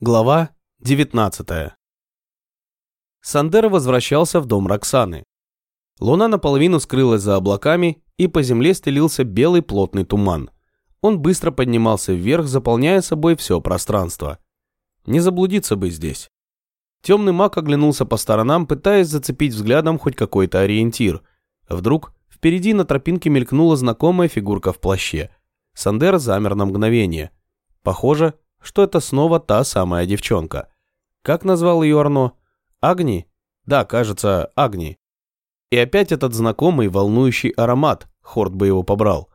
Глава 19 Сандер возвращался в дом Роксаны. Луна наполовину скрылась за облаками, и по земле стелился белый плотный туман. Он быстро поднимался вверх, заполняя собой все пространство. Не заблудиться бы здесь. Темный маг оглянулся по сторонам, пытаясь зацепить взглядом хоть какой-то ориентир. Вдруг впереди на тропинке мелькнула знакомая фигурка в плаще. Сандер замер на мгновение. Похоже, что это снова та самая девчонка. Как назвал ее Арно? Агни? Да, кажется, Агни. И опять этот знакомый волнующий аромат, Хорд бы его побрал.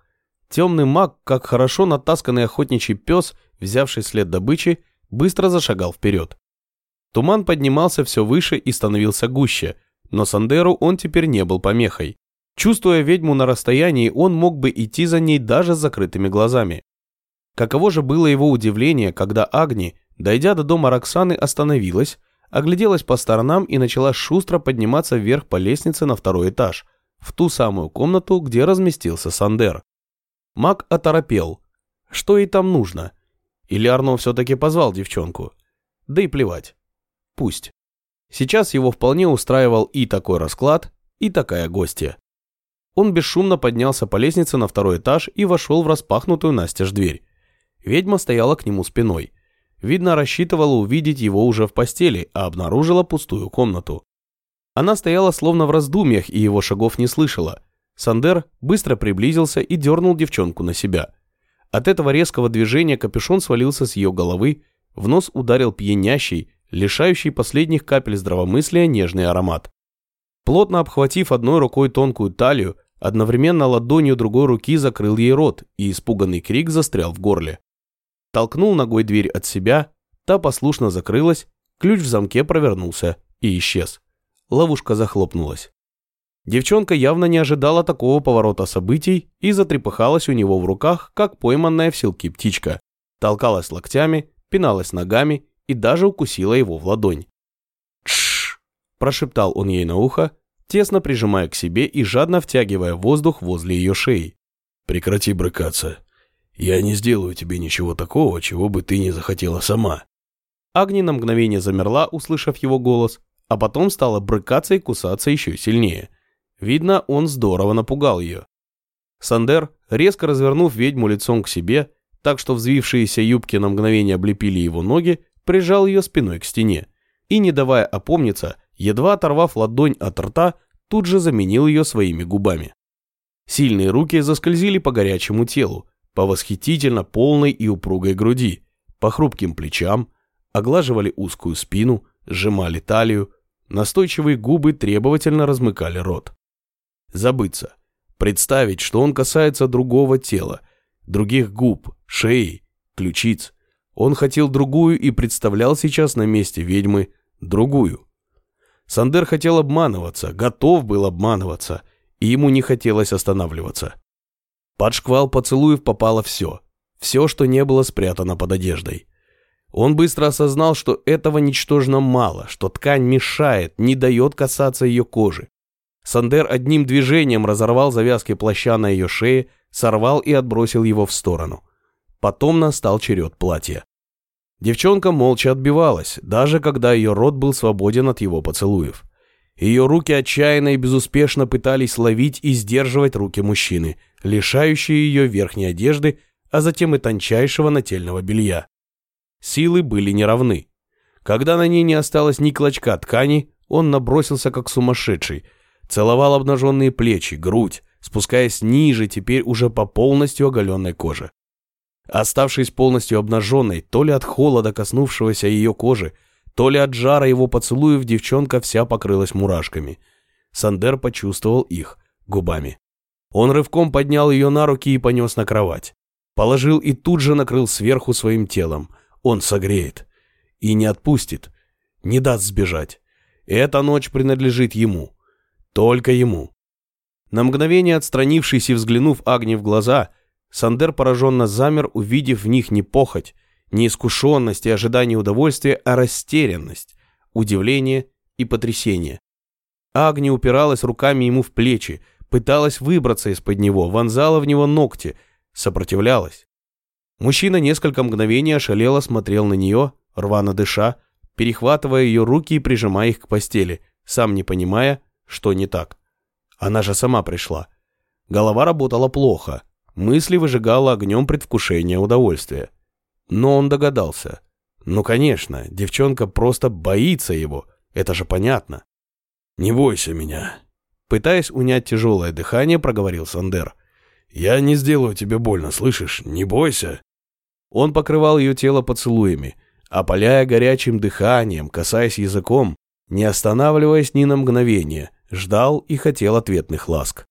Темный маг, как хорошо натасканный охотничий пес, взявший след добычи, быстро зашагал вперед. Туман поднимался все выше и становился гуще, но Сандеру он теперь не был помехой. Чувствуя ведьму на расстоянии, он мог бы идти за ней даже с закрытыми глазами. Каково же было его удивление, когда Агни, дойдя до дома Роксаны, остановилась, огляделась по сторонам и начала шустро подниматься вверх по лестнице на второй этаж, в ту самую комнату, где разместился Сандер. Маг оторопел. Что ей там нужно? Или Арно все-таки позвал девчонку? Да и плевать. Пусть. Сейчас его вполне устраивал и такой расклад, и такая гостья. Он бесшумно поднялся по лестнице на второй этаж и вошел в распахнутую настежь дверь. Ведьма стояла к нему спиной. Видно, рассчитывала увидеть его уже в постели, а обнаружила пустую комнату. Она стояла словно в раздумьях и его шагов не слышала. Сандер быстро приблизился и дернул девчонку на себя. От этого резкого движения капюшон свалился с ее головы, в нос ударил пьянящий, лишающий последних капель здравомыслия нежный аромат. Плотно обхватив одной рукой тонкую талию, одновременно ладонью другой руки закрыл ей рот, и испуганный крик застрял в горле толкнул ногой дверь от себя, та послушно закрылась, ключ в замке провернулся и исчез. Ловушка захлопнулась. Девчонка явно не ожидала такого поворота событий и затрепыхалась у него в руках, как пойманная в селки птичка. Толкалась локтями, пиналась ногами и даже укусила его в ладонь. «Тш!» – прошептал он ей на ухо, тесно прижимая к себе и жадно втягивая воздух возле ее шеи. «Прекрати брыкаться. Я не сделаю тебе ничего такого, чего бы ты не захотела сама». Агни на мгновение замерла, услышав его голос, а потом стала брыкаться и кусаться еще сильнее. Видно, он здорово напугал ее. Сандер, резко развернув ведьму лицом к себе, так что взвившиеся юбки на мгновение облепили его ноги, прижал ее спиной к стене и, не давая опомниться, едва оторвав ладонь от рта, тут же заменил ее своими губами. Сильные руки заскользили по горячему телу, по восхитительно полной и упругой груди, по хрупким плечам, оглаживали узкую спину, сжимали талию, настойчивые губы требовательно размыкали рот. Забыться, представить, что он касается другого тела, других губ, шеи, ключиц. Он хотел другую и представлял сейчас на месте ведьмы другую. Сандер хотел обманываться, готов был обманываться, и ему не хотелось останавливаться. Под шквал поцелуев попало все. Все, что не было спрятано под одеждой. Он быстро осознал, что этого ничтожно мало, что ткань мешает, не дает касаться ее кожи. Сандер одним движением разорвал завязки плаща на ее шее, сорвал и отбросил его в сторону. Потом настал черед платья. Девчонка молча отбивалась, даже когда ее рот был свободен от его поцелуев. Ее руки отчаянно и безуспешно пытались ловить и сдерживать руки мужчины, лишающие ее верхней одежды, а затем и тончайшего нательного белья. Силы были неравны. Когда на ней не осталось ни клочка ткани, он набросился как сумасшедший, целовал обнаженные плечи, грудь, спускаясь ниже, теперь уже по полностью оголенной коже. Оставшись полностью обнаженной, то ли от холода, коснувшегося ее кожи, то ли от жара его поцелуев девчонка вся покрылась мурашками. Сандер почувствовал их губами. Он рывком поднял ее на руки и понес на кровать. Положил и тут же накрыл сверху своим телом. Он согреет. И не отпустит. Не даст сбежать. Эта ночь принадлежит ему. Только ему. На мгновение отстранившись и взглянув Агне в глаза, Сандер пораженно замер, увидев в них не похоть, не искушенность и ожидание удовольствия, а растерянность, удивление и потрясение. Агни упиралась руками ему в плечи, пыталась выбраться из-под него, вонзала в него ногти, сопротивлялась. Мужчина несколько мгновений ошалело смотрел на нее, рвано дыша, перехватывая ее руки и прижимая их к постели, сам не понимая, что не так. Она же сама пришла. Голова работала плохо, мысли выжигала огнем предвкушения удовольствия. Но он догадался. Ну, конечно, девчонка просто боится его, это же понятно. «Не бойся меня», — пытаясь унять тяжелое дыхание, проговорил Сандер. «Я не сделаю тебе больно, слышишь? Не бойся». Он покрывал ее тело поцелуями, опаляя горячим дыханием, касаясь языком, не останавливаясь ни на мгновение, ждал и хотел ответных ласк.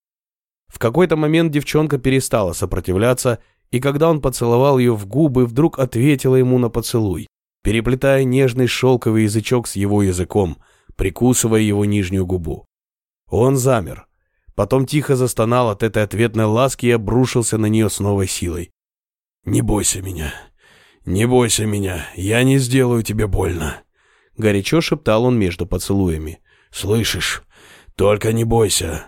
В какой-то момент девчонка перестала сопротивляться, и когда он поцеловал ее в губы, вдруг ответила ему на поцелуй, переплетая нежный шелковый язычок с его языком, прикусывая его нижнюю губу. Он замер, потом тихо застонал от этой ответной ласки и обрушился на нее с новой силой. «Не бойся меня, не бойся меня, я не сделаю тебе больно», — горячо шептал он между поцелуями. «Слышишь? Только не бойся».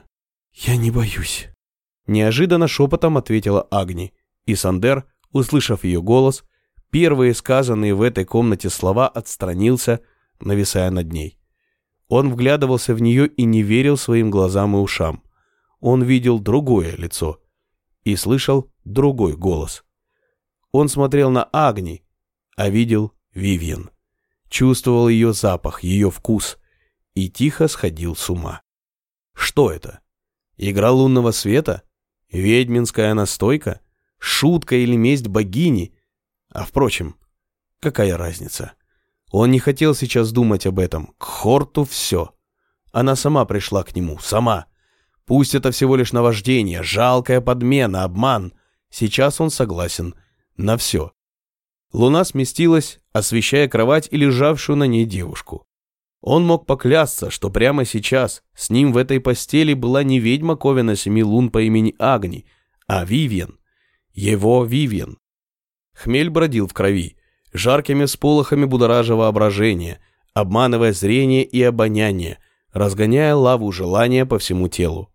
«Я не боюсь», — неожиданно шепотом ответила Агни, и Сандер, услышав ее голос, первые сказанные в этой комнате слова отстранился, нависая над ней. Он вглядывался в нее и не верил своим глазам и ушам. Он видел другое лицо и слышал другой голос. Он смотрел на Агни, а видел Вивьен. Чувствовал ее запах, ее вкус и тихо сходил с ума. Что это? Игра лунного света? Ведьминская настойка? Шутка или месть богини? А впрочем, какая разница? Он не хотел сейчас думать об этом. К Хорту все. Она сама пришла к нему. Сама. Пусть это всего лишь наваждение, жалкая подмена, обман. Сейчас он согласен на все. Луна сместилась, освещая кровать и лежавшую на ней девушку. Он мог поклясться, что прямо сейчас с ним в этой постели была не ведьма Ковина Семи Лун по имени Агни, а Вивьен. Его Вивьен. Хмель бродил в крови жаркими сполохами будоража воображение, обманывая зрение и обоняние, разгоняя лаву желания по всему телу.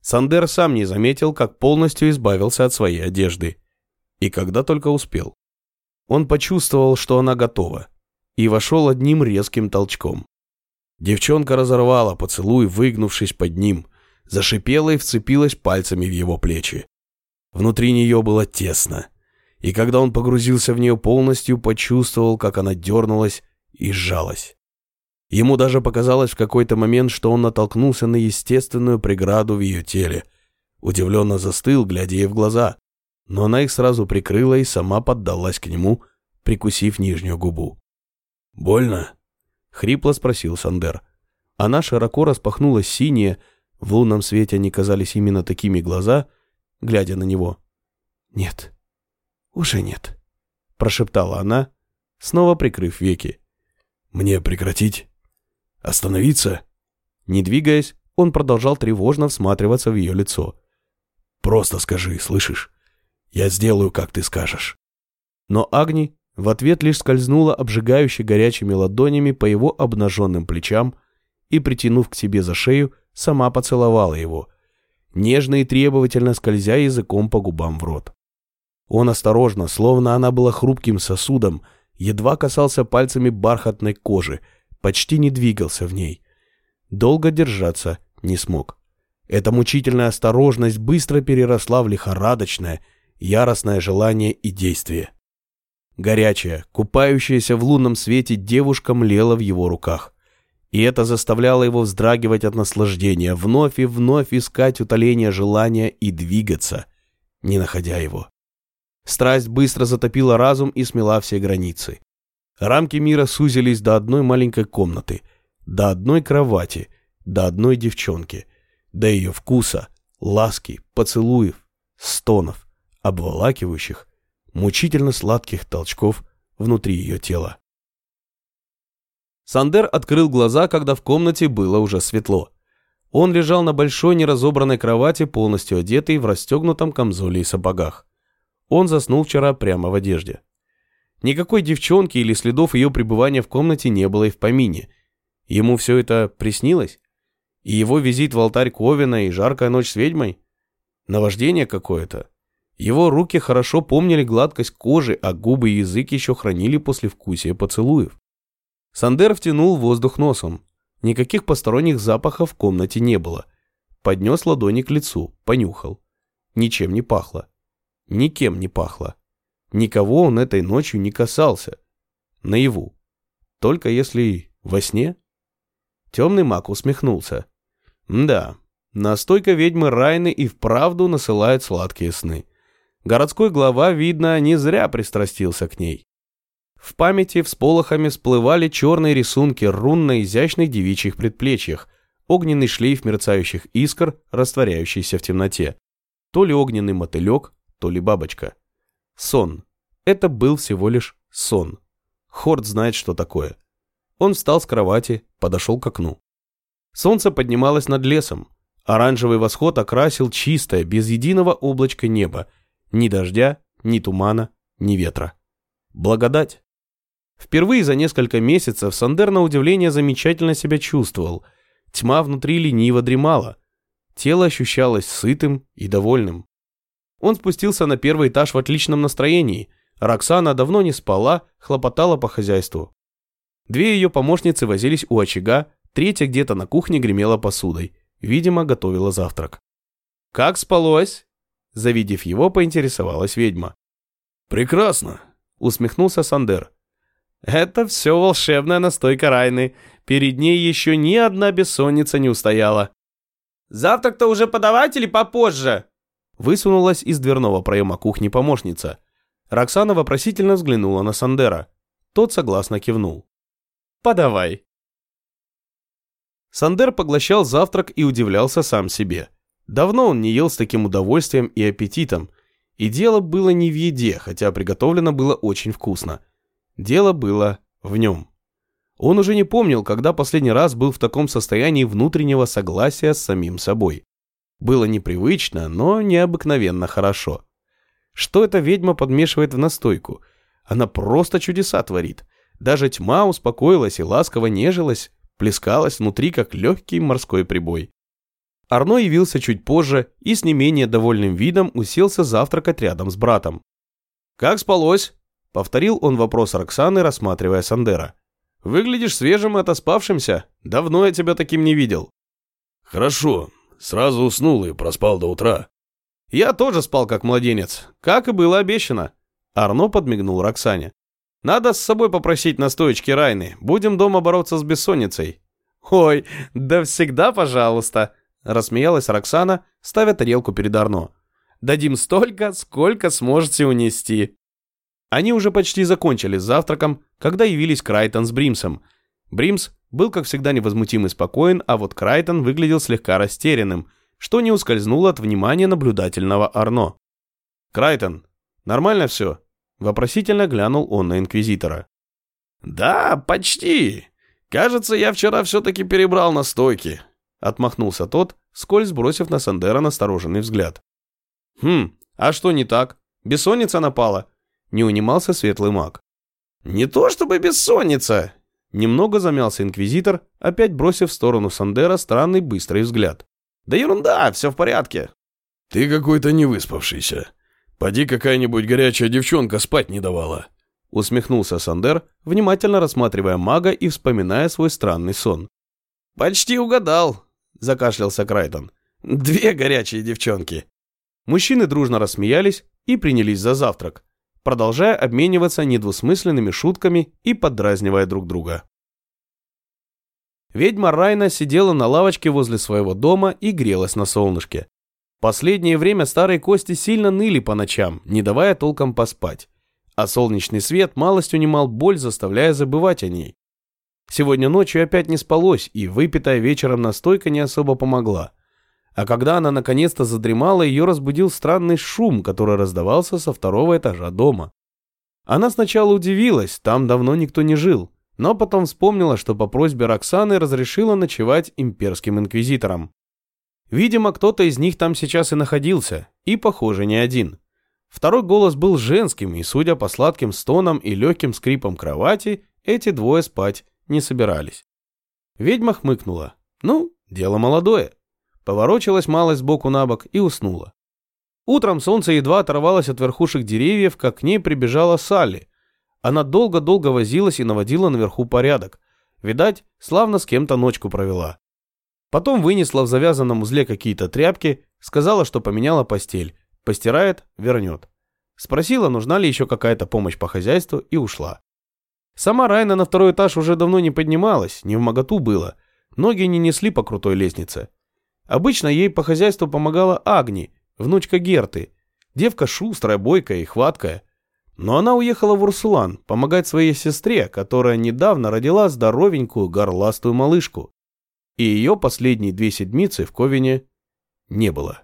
Сандер сам не заметил, как полностью избавился от своей одежды. И когда только успел. Он почувствовал, что она готова, и вошел одним резким толчком. Девчонка разорвала поцелуй, выгнувшись под ним, зашипела и вцепилась пальцами в его плечи. Внутри нее было тесно и когда он погрузился в нее полностью, почувствовал, как она дернулась и сжалась. Ему даже показалось в какой-то момент, что он натолкнулся на естественную преграду в ее теле. Удивленно застыл, глядя ей в глаза, но она их сразу прикрыла и сама поддалась к нему, прикусив нижнюю губу. «Больно?» — хрипло спросил Сандер. Она широко распахнула синие, в лунном свете они казались именно такими глаза, глядя на него. «Нет», «Уже нет», — прошептала она, снова прикрыв веки. «Мне прекратить? Остановиться?» Не двигаясь, он продолжал тревожно всматриваться в ее лицо. «Просто скажи, слышишь? Я сделаю, как ты скажешь». Но Агни в ответ лишь скользнула обжигающе горячими ладонями по его обнаженным плечам и, притянув к себе за шею, сама поцеловала его, нежно и требовательно скользя языком по губам в рот. Он осторожно, словно она была хрупким сосудом, едва касался пальцами бархатной кожи, почти не двигался в ней. Долго держаться не смог. Эта мучительная осторожность быстро переросла в лихорадочное, яростное желание и действие. Горячая, купающаяся в лунном свете девушка млела в его руках. И это заставляло его вздрагивать от наслаждения, вновь и вновь искать утоление желания и двигаться, не находя его. Страсть быстро затопила разум и смела все границы. Рамки мира сузились до одной маленькой комнаты, до одной кровати, до одной девчонки, до ее вкуса, ласки, поцелуев, стонов, обволакивающих, мучительно сладких толчков внутри ее тела. Сандер открыл глаза, когда в комнате было уже светло. Он лежал на большой неразобранной кровати, полностью одетый в расстегнутом камзоле и сапогах. Он заснул вчера прямо в одежде. Никакой девчонки или следов ее пребывания в комнате не было и в помине. Ему все это приснилось? И его визит в алтарь Ковина и жаркая ночь с ведьмой? Наваждение какое-то? Его руки хорошо помнили гладкость кожи, а губы и язык еще хранили послевкусие поцелуев. Сандер втянул воздух носом. Никаких посторонних запахов в комнате не было. Поднес ладони к лицу, понюхал. Ничем не пахло. Никем не пахло. Никого он этой ночью не касался. Наяву. Только если во сне? Темный маг усмехнулся. Да, настойка ведьмы Райны и вправду насылает сладкие сны. Городской глава, видно, не зря пристрастился к ней. В памяти всполохами всплывали черные рисунки рун на изящных девичьих предплечьях, огненный шлейф мерцающих искр, растворяющийся в темноте. То ли огненный мотылек, то ли бабочка. Сон. Это был всего лишь сон. Хорд знает, что такое. Он встал с кровати, подошел к окну. Солнце поднималось над лесом. Оранжевый восход окрасил чистое, без единого облачка небо, ни дождя, ни тумана, ни ветра. Благодать. Впервые за несколько месяцев Сандер на удивление замечательно себя чувствовал. Тьма внутри лениво дремала. Тело ощущалось сытым и довольным. Он спустился на первый этаж в отличном настроении. Роксана давно не спала, хлопотала по хозяйству. Две ее помощницы возились у очага, третья где-то на кухне гремела посудой. Видимо, готовила завтрак. «Как спалось?» Завидев его, поинтересовалась ведьма. «Прекрасно», — усмехнулся Сандер. «Это все волшебная настойка Райны. Перед ней еще ни одна бессонница не устояла». «Завтрак-то уже подавать или попозже?» Высунулась из дверного проема кухни помощница. Роксана вопросительно взглянула на Сандера. Тот согласно кивнул. «Подавай». Сандер поглощал завтрак и удивлялся сам себе. Давно он не ел с таким удовольствием и аппетитом. И дело было не в еде, хотя приготовлено было очень вкусно. Дело было в нем. Он уже не помнил, когда последний раз был в таком состоянии внутреннего согласия с самим собой. Было непривычно, но необыкновенно хорошо. Что эта ведьма подмешивает в настойку? Она просто чудеса творит. Даже тьма успокоилась и ласково нежилась, плескалась внутри, как легкий морской прибой. Арно явился чуть позже и с не менее довольным видом уселся завтракать рядом с братом. «Как спалось?» — повторил он вопрос Роксаны, рассматривая Сандера. «Выглядишь свежим и отоспавшимся. Давно я тебя таким не видел». «Хорошо. Сразу уснул и проспал до утра». «Я тоже спал как младенец, как и было обещано». Арно подмигнул Роксане. «Надо с собой попросить настоечки Райны. Будем дома бороться с бессонницей». «Ой, да всегда пожалуйста», Рассмеялась Роксана, ставя тарелку перед Арно. «Дадим столько, сколько сможете унести». Они уже почти закончили с завтраком, когда явились Крайтон с Бримсом. Бримс был, как всегда, невозмутим и спокоен, а вот Крайтон выглядел слегка растерянным, что не ускользнуло от внимания наблюдательного Арно. «Крайтон, нормально все?» Вопросительно глянул он на Инквизитора. «Да, почти. Кажется, я вчера все-таки перебрал настойки. Отмахнулся тот, скользь бросив на Сандера настороженный взгляд. «Хм, а что не так? Бессонница напала?» Не унимался светлый маг. «Не то чтобы бессонница!» Немного замялся инквизитор, опять бросив в сторону Сандера странный быстрый взгляд. «Да ерунда, все в порядке!» «Ты какой-то невыспавшийся. Поди какая-нибудь горячая девчонка спать не давала!» Усмехнулся Сандер, внимательно рассматривая мага и вспоминая свой странный сон. «Почти угадал!» закашлялся Крайтон. «Две горячие девчонки!» Мужчины дружно рассмеялись и принялись за завтрак, продолжая обмениваться недвусмысленными шутками и поддразнивая друг друга. Ведьма Райна сидела на лавочке возле своего дома и грелась на солнышке. Последнее время старые кости сильно ныли по ночам, не давая толком поспать, а солнечный свет малость унимал боль, заставляя забывать о ней. Сегодня ночью опять не спалось, и выпитая вечером настойка не особо помогла. А когда она наконец-то задремала, ее разбудил странный шум, который раздавался со второго этажа дома. Она сначала удивилась, там давно никто не жил, но потом вспомнила, что по просьбе Роксаны разрешила ночевать имперским инквизиторам. Видимо, кто-то из них там сейчас и находился, и, похоже, не один. Второй голос был женским, и, судя по сладким стонам и легким скрипам кровати, эти двое спать не собирались. Ведьма хмыкнула. Ну, дело молодое. Поворочилась малость сбоку на бок и уснула. Утром солнце едва оторвалось от верхушек деревьев, как к ней прибежала Салли. Она долго-долго возилась и наводила наверху порядок. Видать, славно с кем-то ночку провела. Потом вынесла в завязанном узле какие-то тряпки, сказала, что поменяла постель. Постирает, вернет. Спросила, нужна ли еще какая-то помощь по хозяйству, и ушла. Сама Райна на второй этаж уже давно не поднималась, не в моготу было. Ноги не несли по крутой лестнице. Обычно ей по хозяйству помогала Агни, внучка Герты. Девка шустрая, бойкая и хваткая. Но она уехала в Урсулан помогать своей сестре, которая недавно родила здоровенькую горластую малышку. И ее последние две седмицы в Ковине не было.